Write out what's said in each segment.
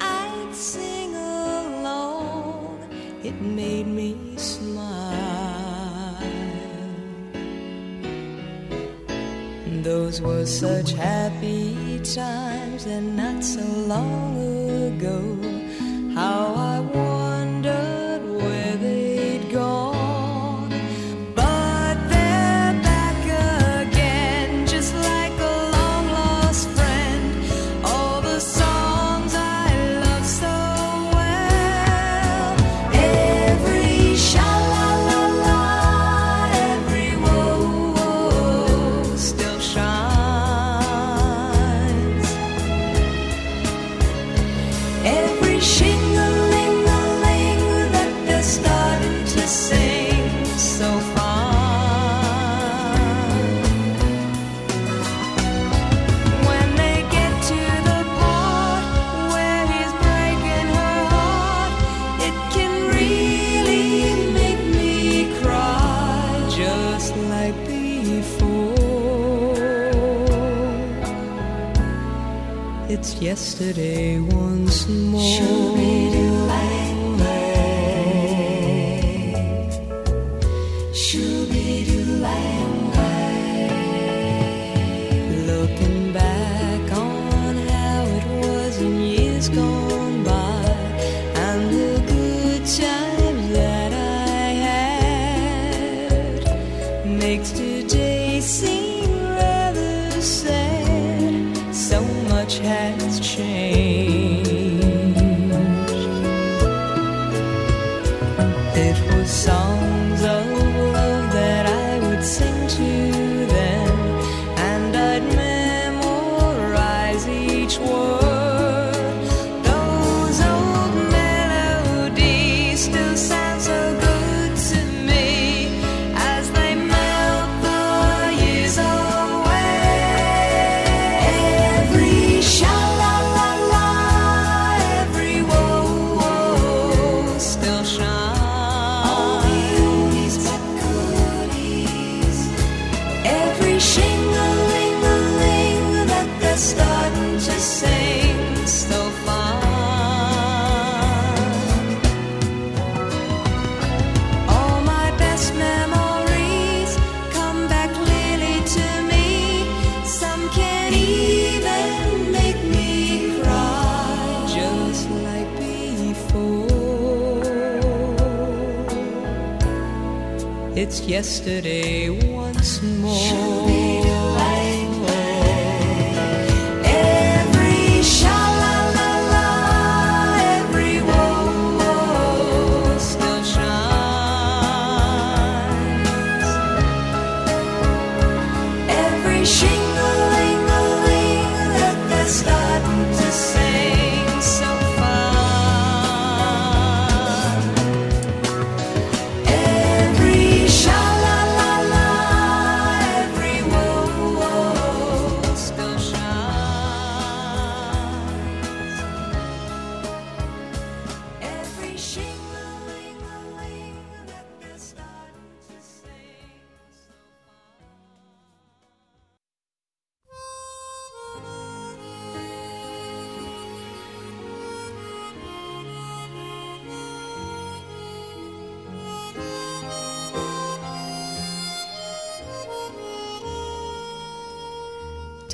I'd sing along. It made me smile. Those were such happy times and not so long ago. How I yesterday once more. Sure.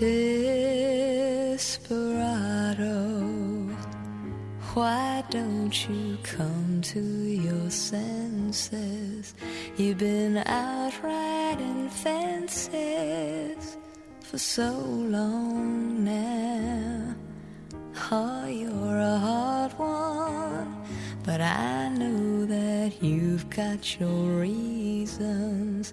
Desperado, why don't you come to your senses? You've been out riding fences for so long now. Oh, you're a hard one, but I know that you've got your reasons.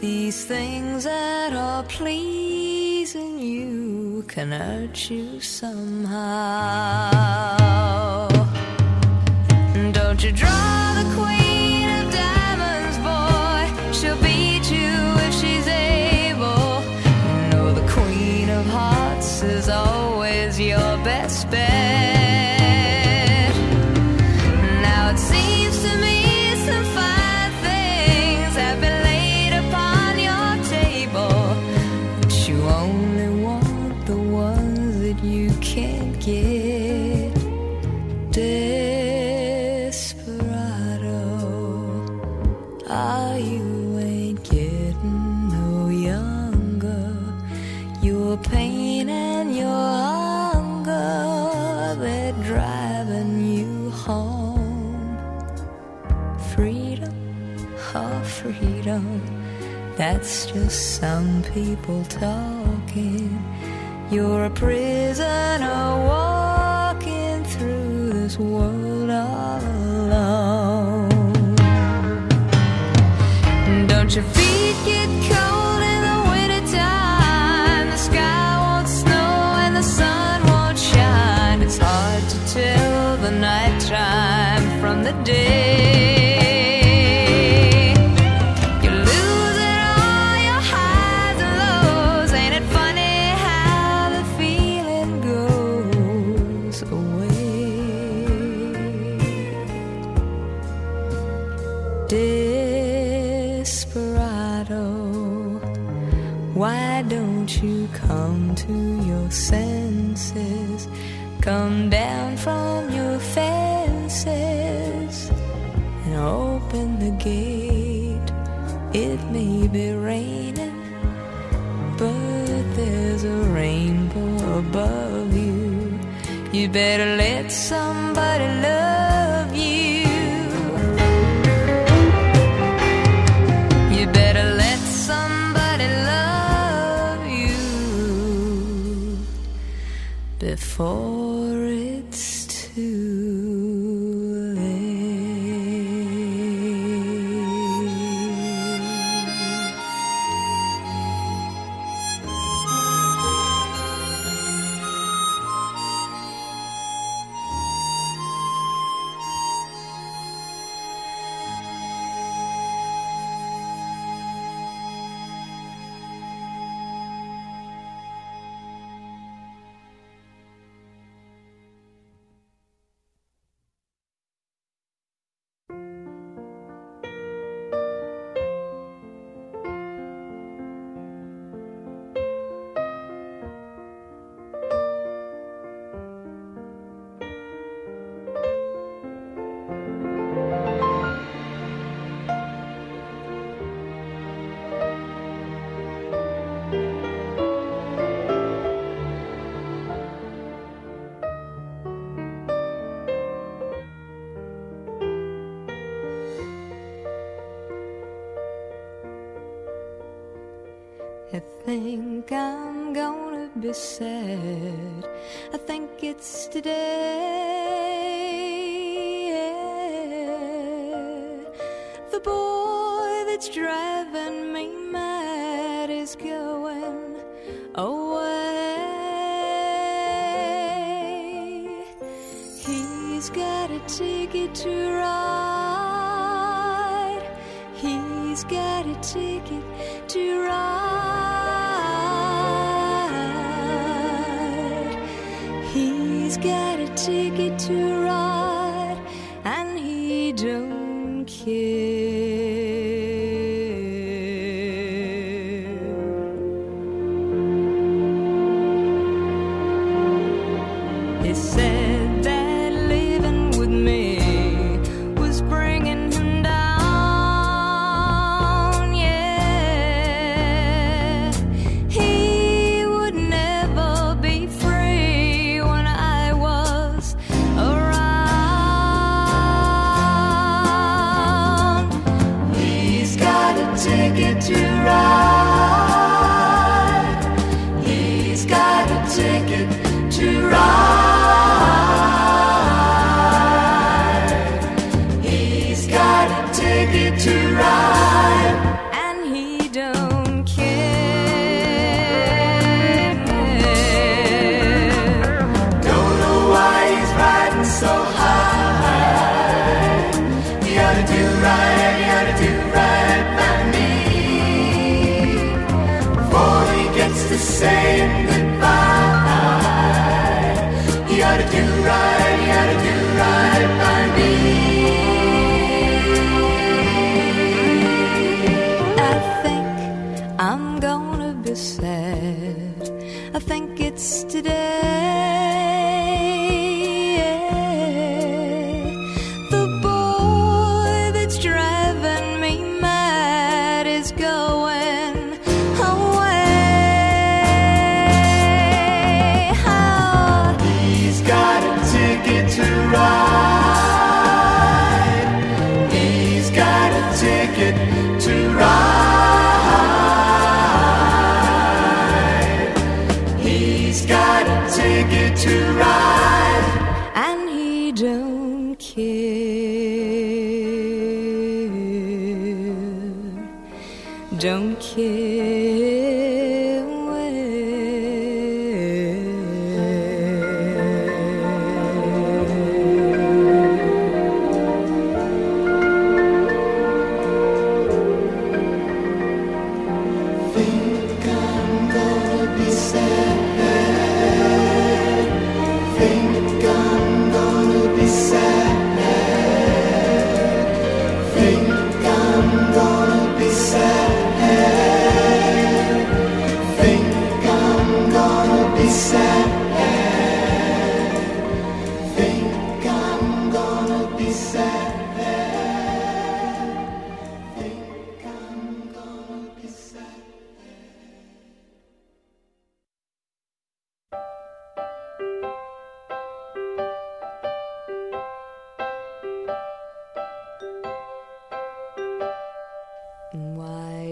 These things that are pleasing and you can hurt you somehow. That's just some people talking. You're a prisoner walking through this world all alone. Don't your feet get cold in the wintertime? The sky won't snow and the sun won't shine. It's hard to tell the nighttime from the day. I think I'm gonna be sad. I think it's today. same.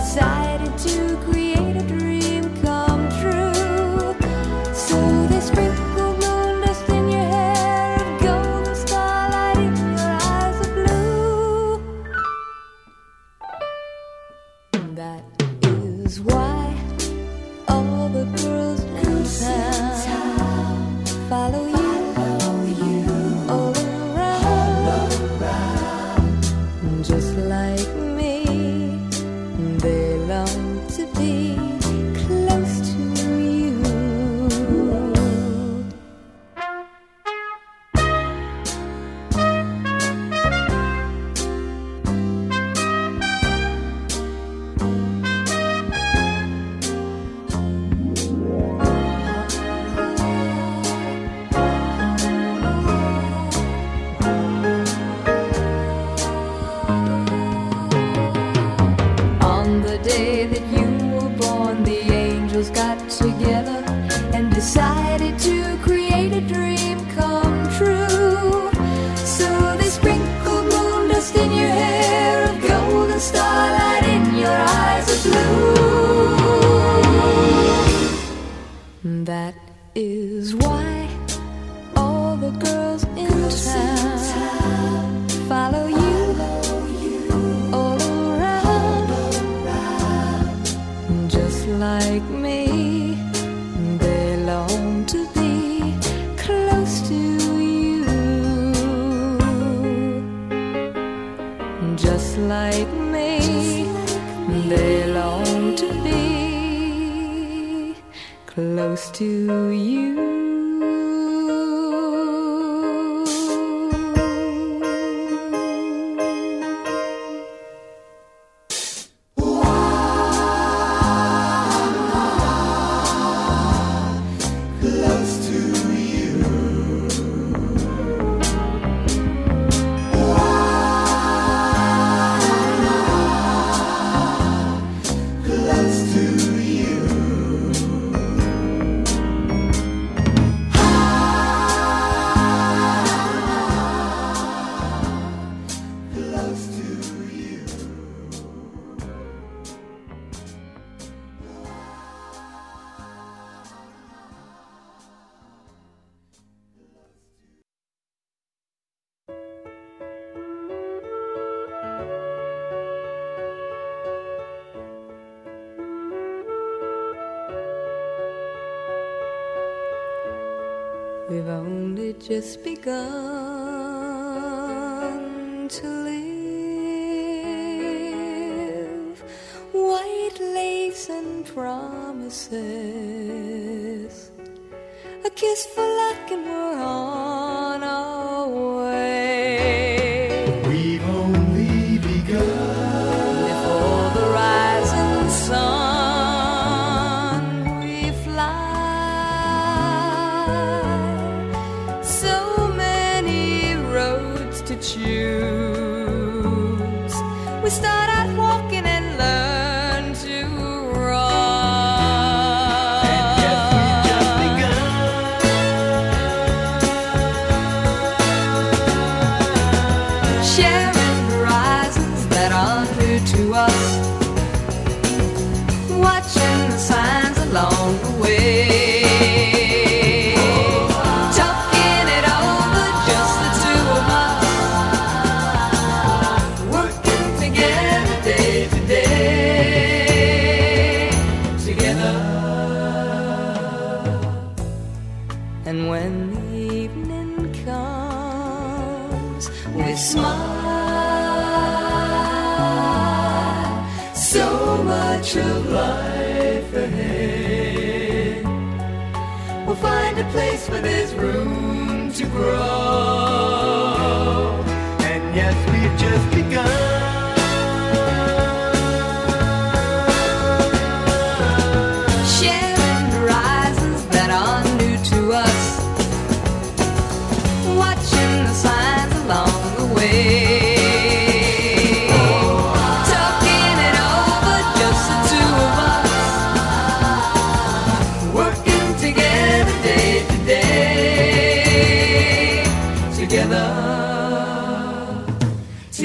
decided to create decided to to you. just begun to live. White lace and promises, a kiss for luck, and we're on.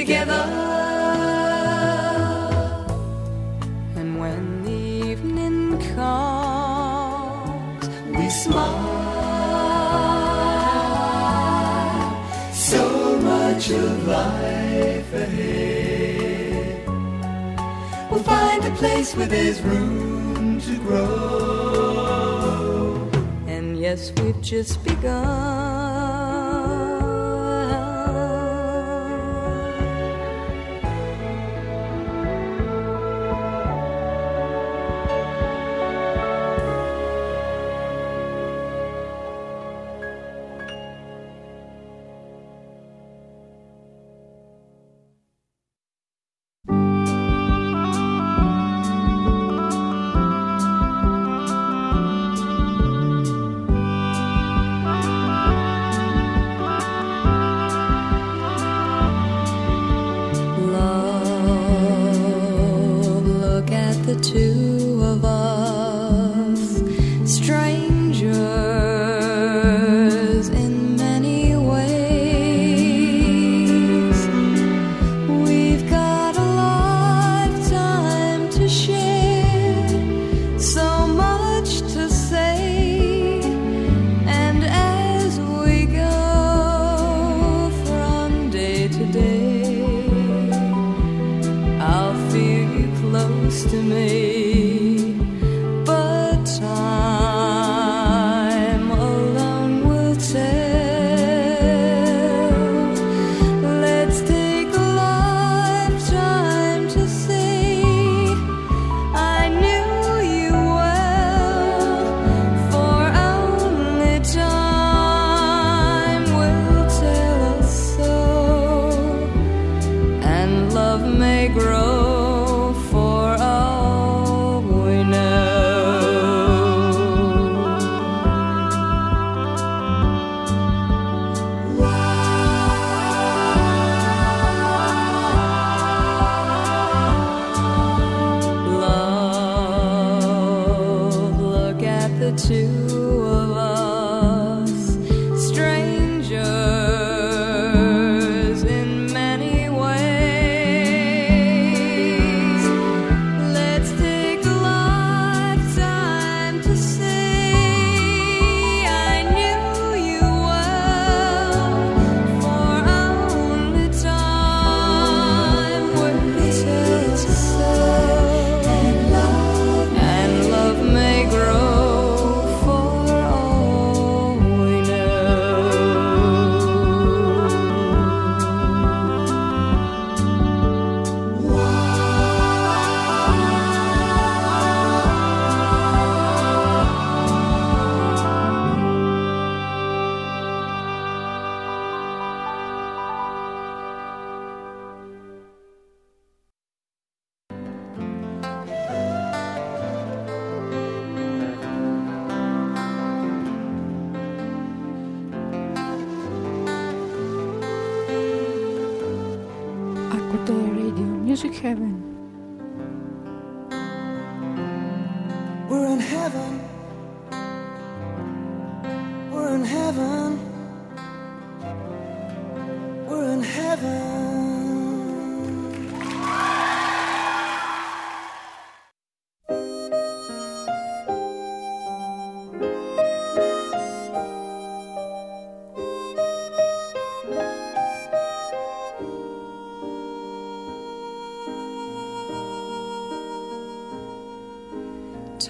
together. And when the evening comes, we smile. So much of life ahead. We'll find a place where there's room to grow. And yes, we've just begun.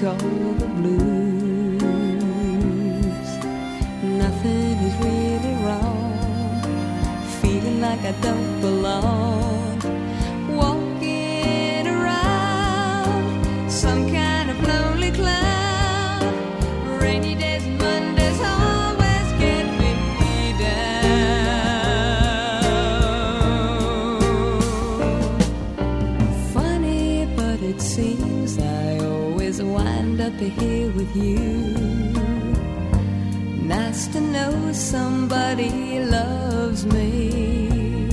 call the blues. Nothing is really wrong. Feeling like I don't belong. here with you. Nice to know somebody loves me.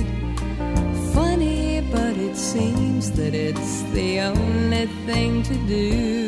Funny, but it seems that it's the only thing to do.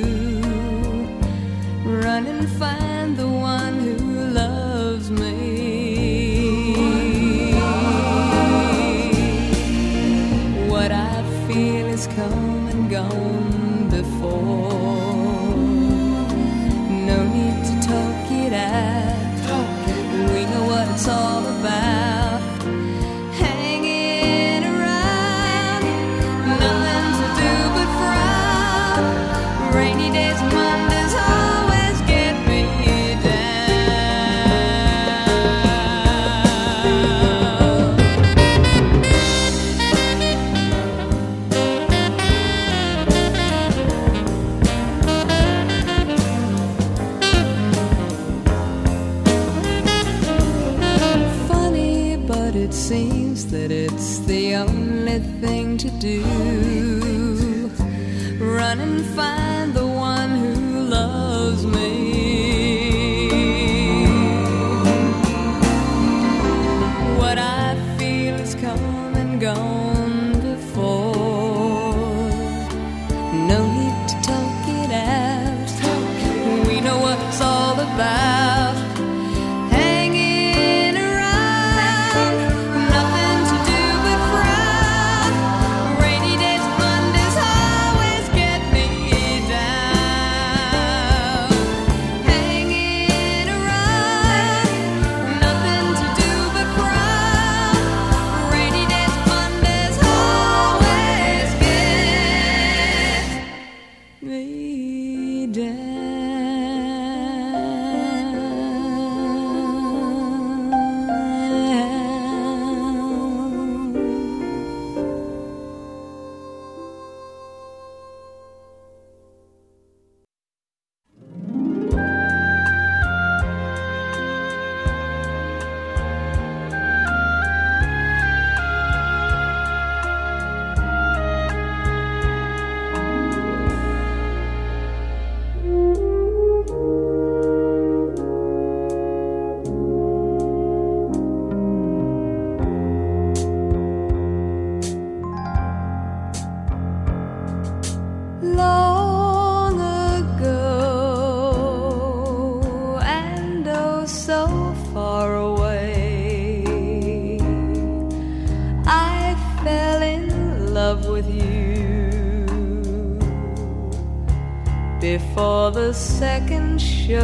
second show.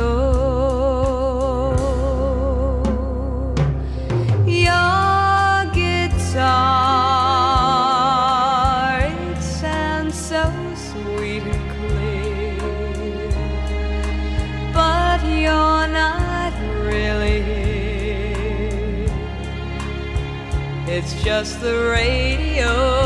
Your guitar, it sounds so sweet and clear, but you're not really here. It's just the radio.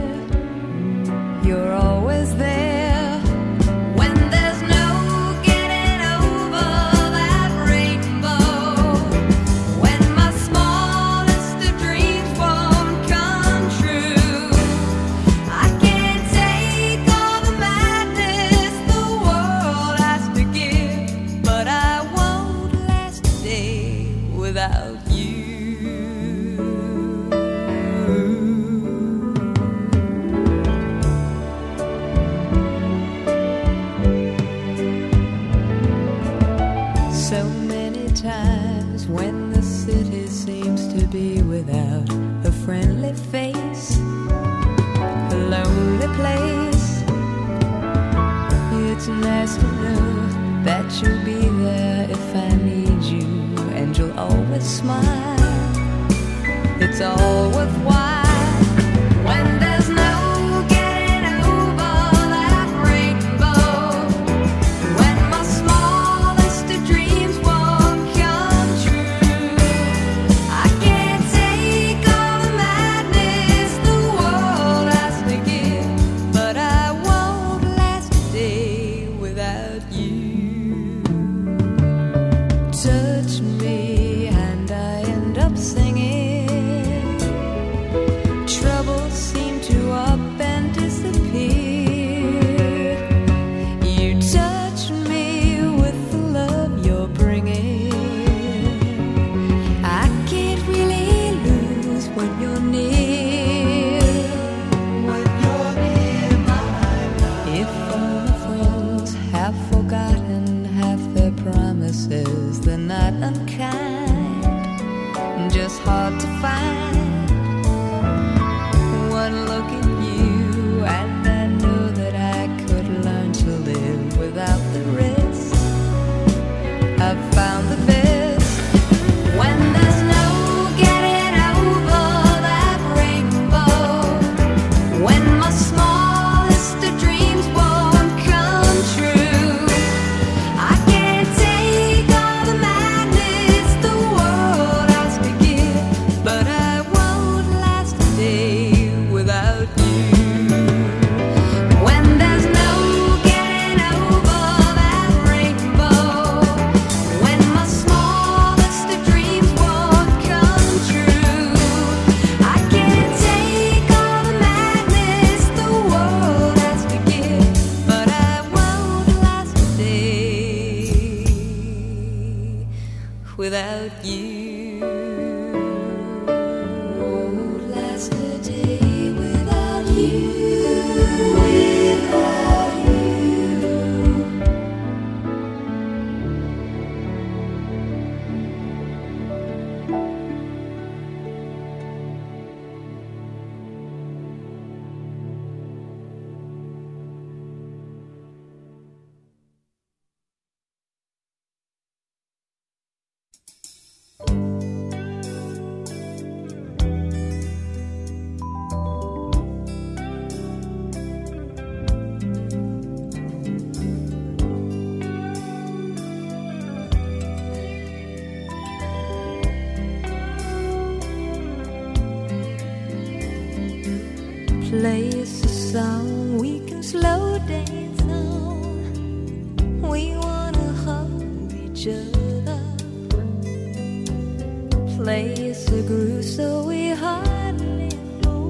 face a groove, so we hardly know.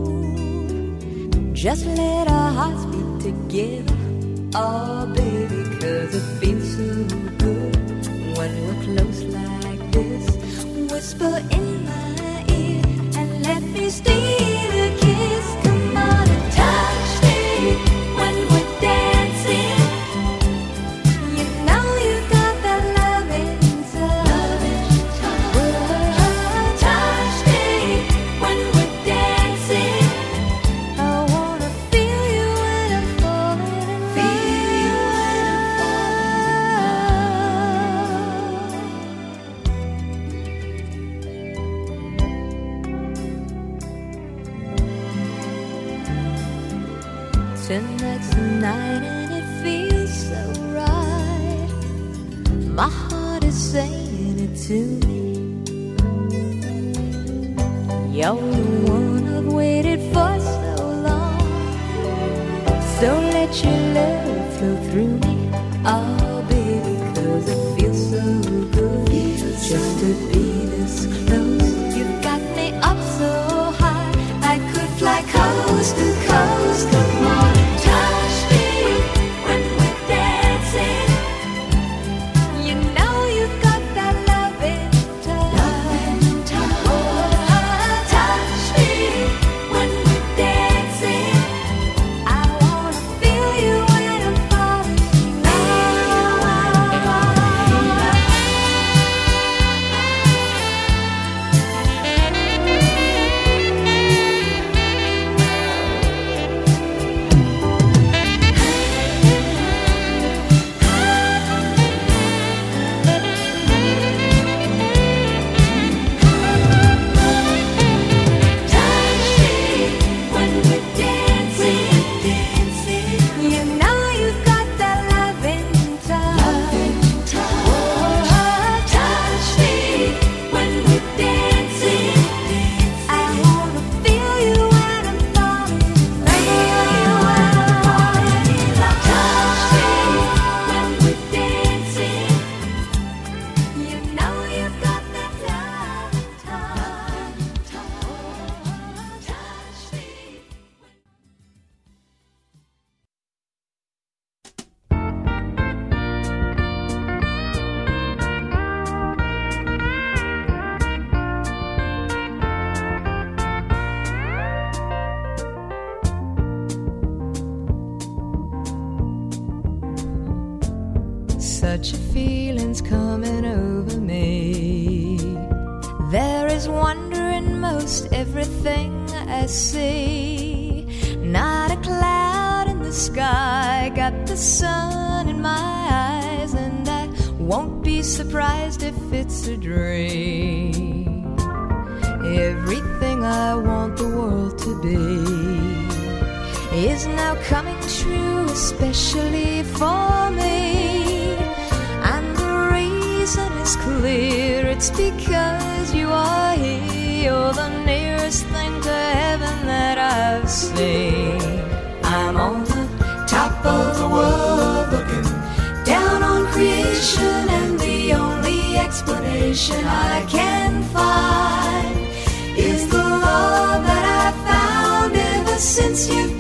Just let our hearts beat together, oh baby, cause it feels so good when we're close like this. Whisper in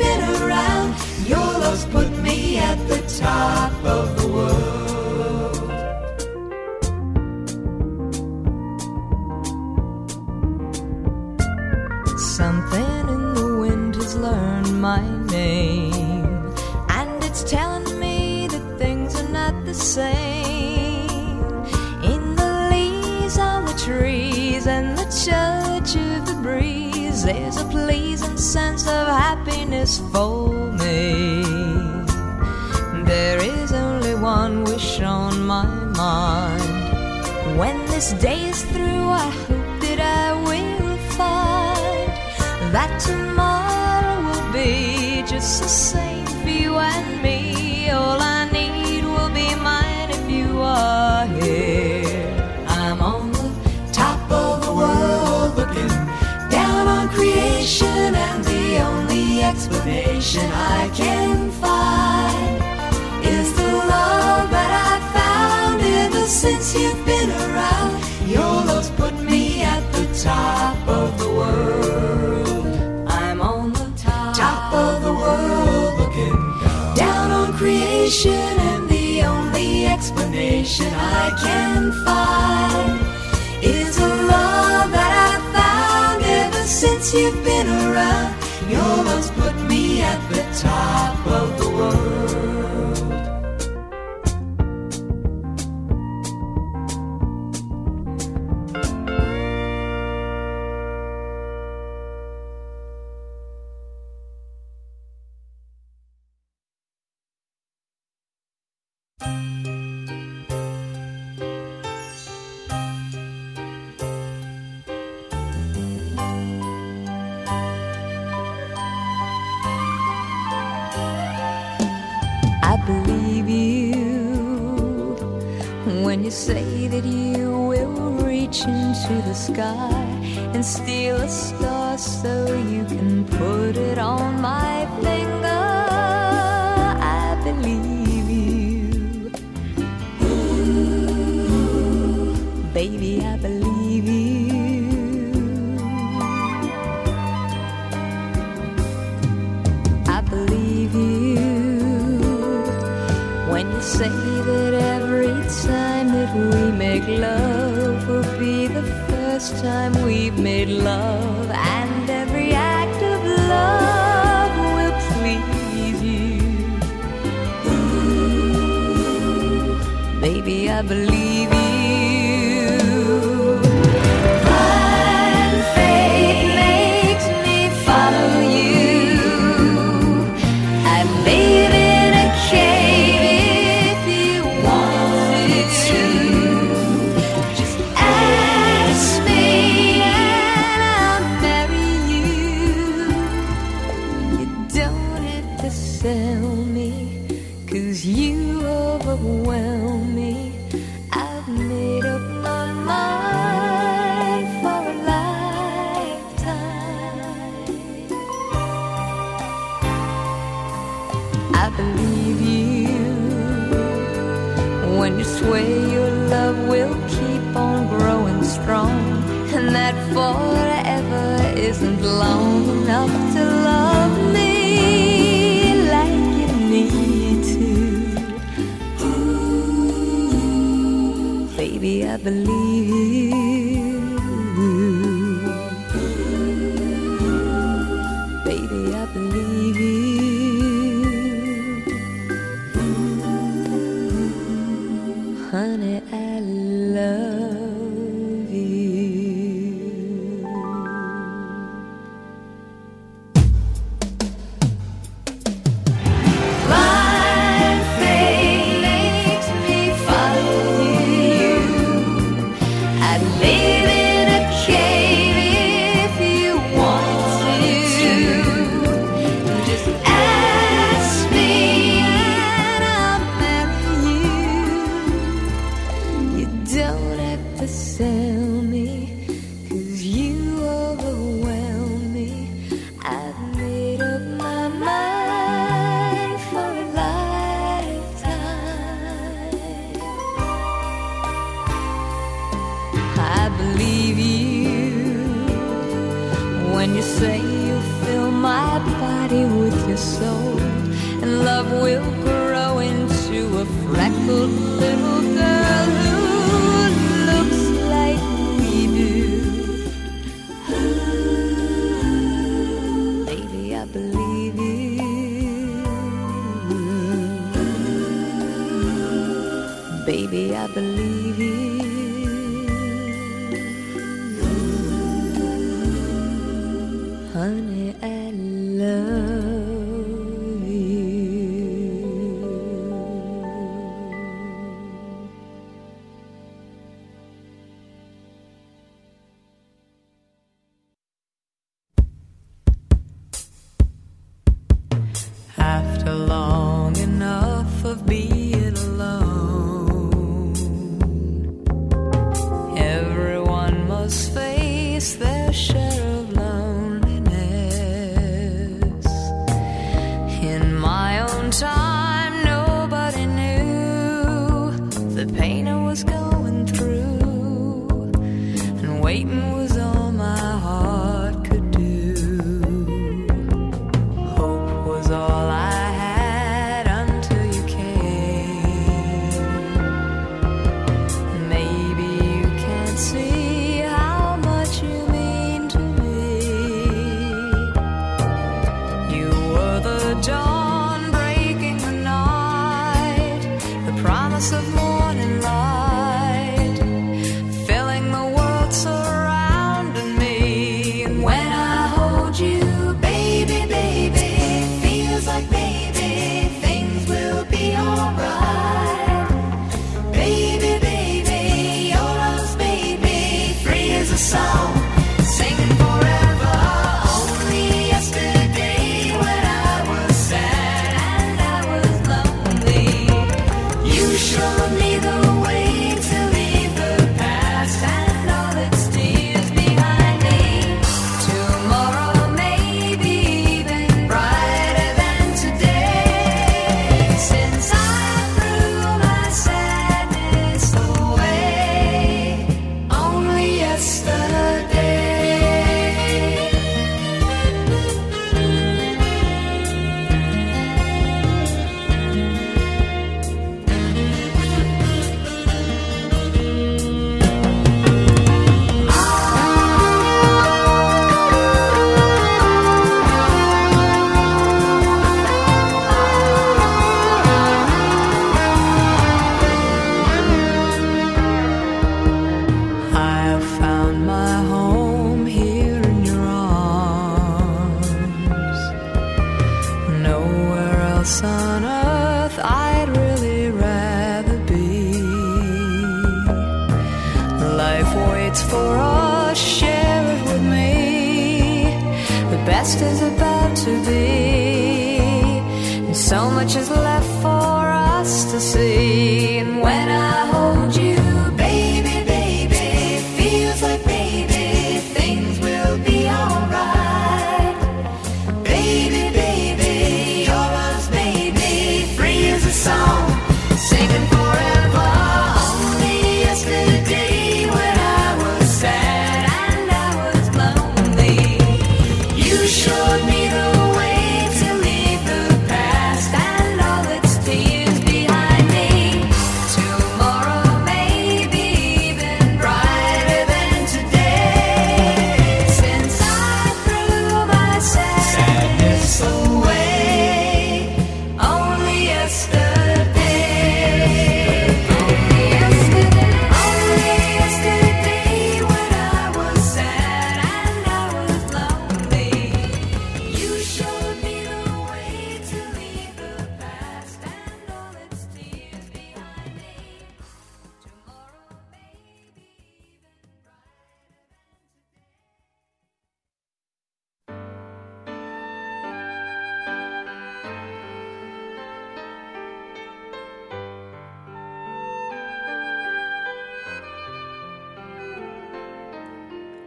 been around. Your love's put me at the top. for me. There is only one wish on my mind. When this day is through, I hope that I will find that tomorrow will be just the same for you and explanation I can find is the love that I've found ever since you've been around. Your love's put me at the top of the world. I'm on the top, top of the world, looking down, down on creation, and the only explanation I can find is a love that I've found ever since you've been around. Your love's at the top of the world. You say that you will reach into the sky and steal a star so you can put it on my finger. We make love will be the first time we've made love, and every act of love will please you. Baby, I believe Baby, I believe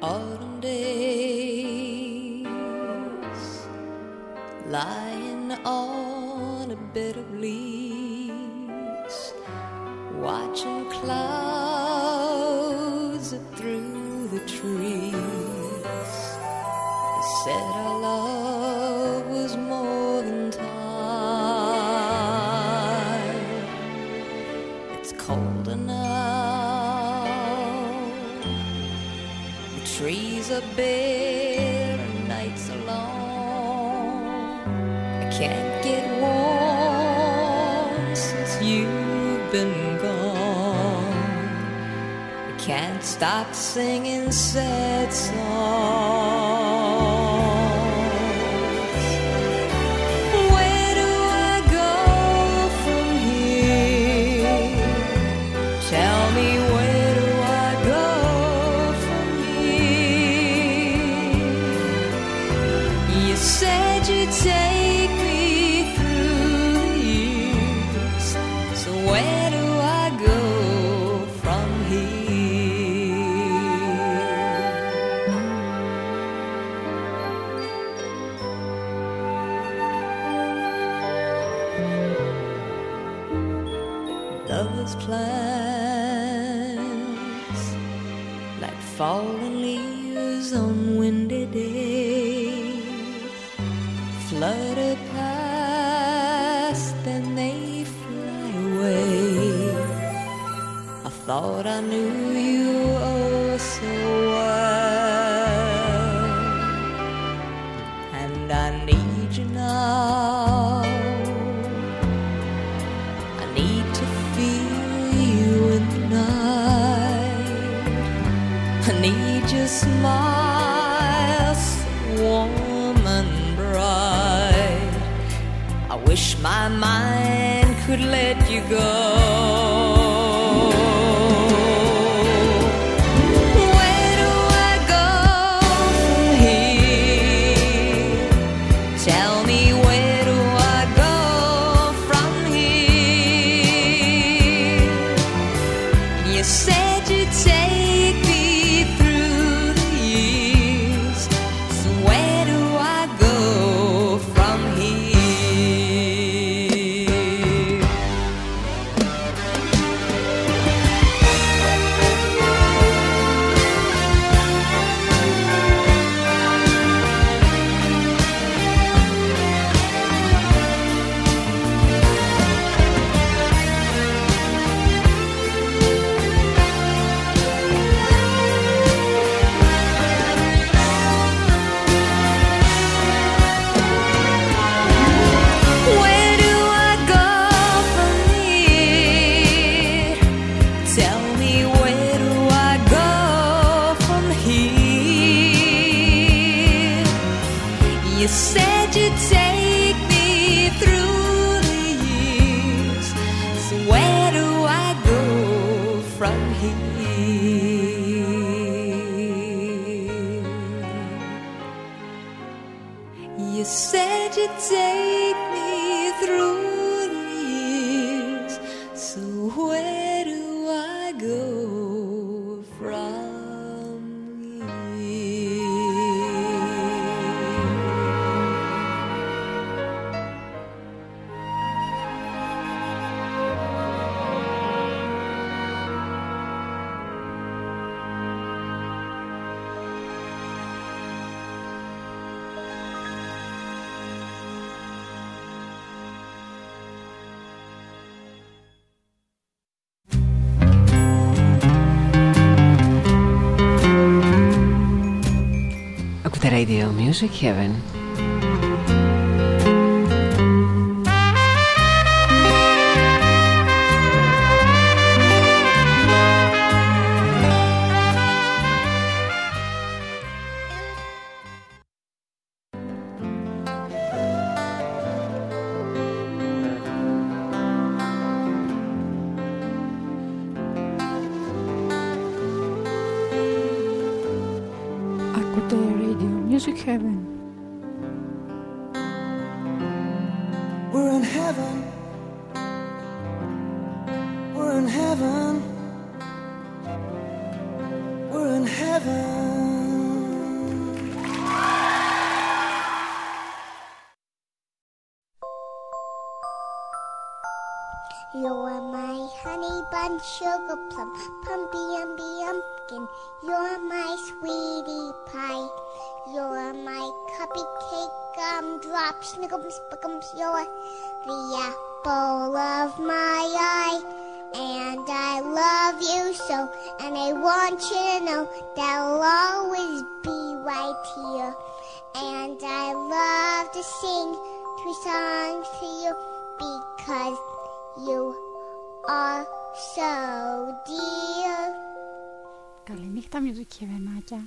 autumn days, lying on a bed of leaves. stopped singing sad songs. smiles, warm and bright. I wish my mind could let you go. Radio Music Heaven. gumdrop, snickums, spickums. You're the apple of my eye. And I love you so, and I want you to know that I'll always be right here. And I love to sing two songs to you because you are so dear. Καληνύχτα, music heavenάκια.